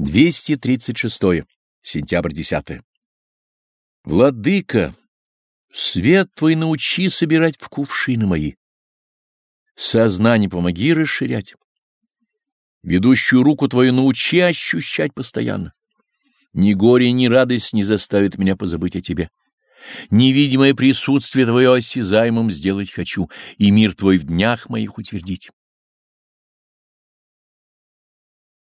236. Сентябрь 10. Владыка, свет твой научи собирать в кувшины мои. Сознание помоги расширять. Ведущую руку твою научи ощущать постоянно. Ни горе, ни радость не заставит меня позабыть о тебе. Невидимое присутствие твое осязаемым сделать хочу, и мир твой в днях моих утвердить.